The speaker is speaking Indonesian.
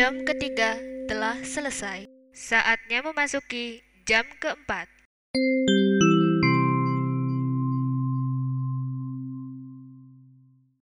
Jam ketiga telah selesai. Saatnya memasuki jam keempat.